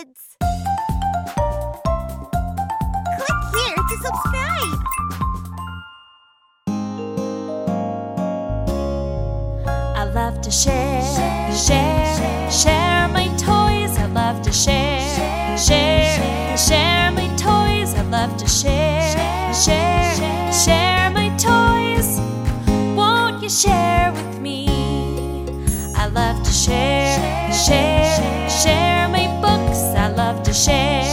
kids! Click here to subscribe. I love to share, share, share my toys. I love to share, share, share my toys. I love to share, share, share my toys. Won't you share with me? I love to share, to share,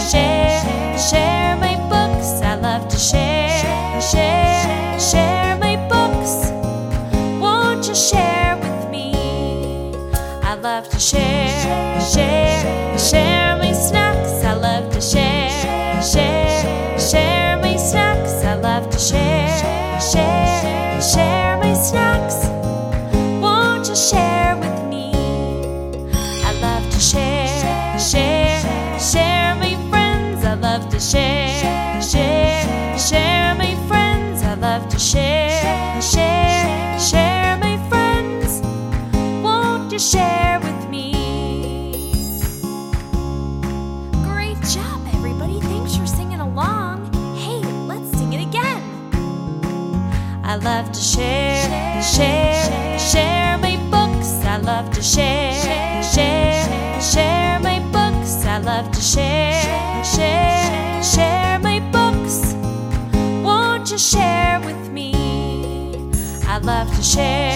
share, share my books. I love to share, share, share my books. Won't you share with me? I love to share, share, share my snacks. I love to share, share, share my snacks. I love to share, share, share to share, share, share my friends. I love to share, share, share my friends. Won't you share with me? Great job, everybody. Thanks for singing along. Hey, let's sing it again. I love to share, share, share my books. I love to share, share, share my books. I love to share, share, Share my books, won't you share with me? I love to share,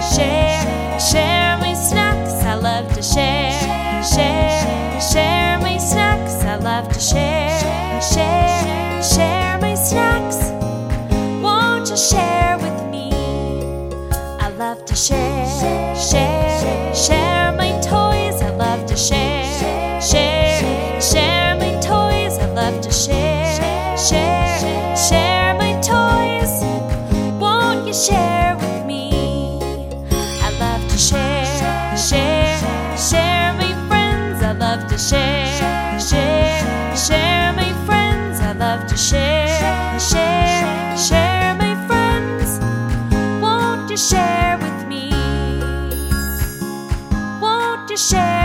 share, share my snacks. I love to share, share, share my snacks. I love to share, share, share my snacks. Won't you share with me? I love to share, share. to share, share, share, my friends. I love to share, share, share, my friends. Won't you share with me? Won't you share?